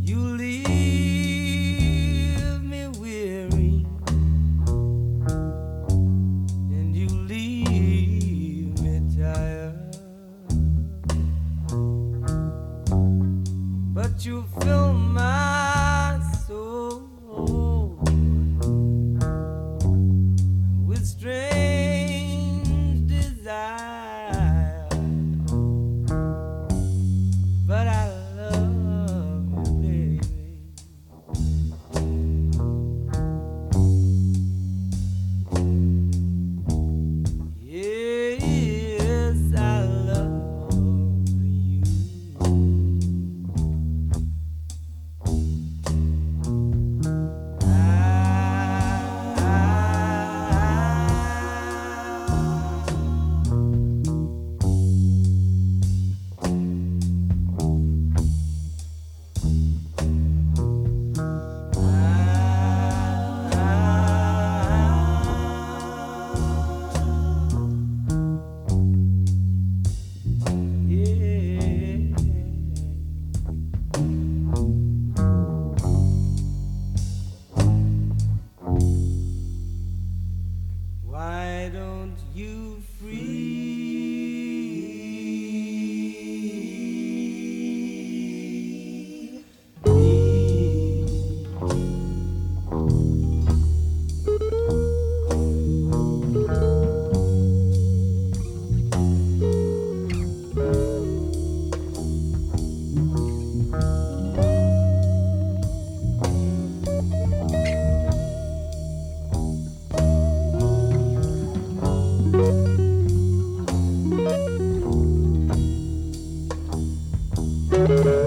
You leave me weary, and you leave me tired. But you fill my What's your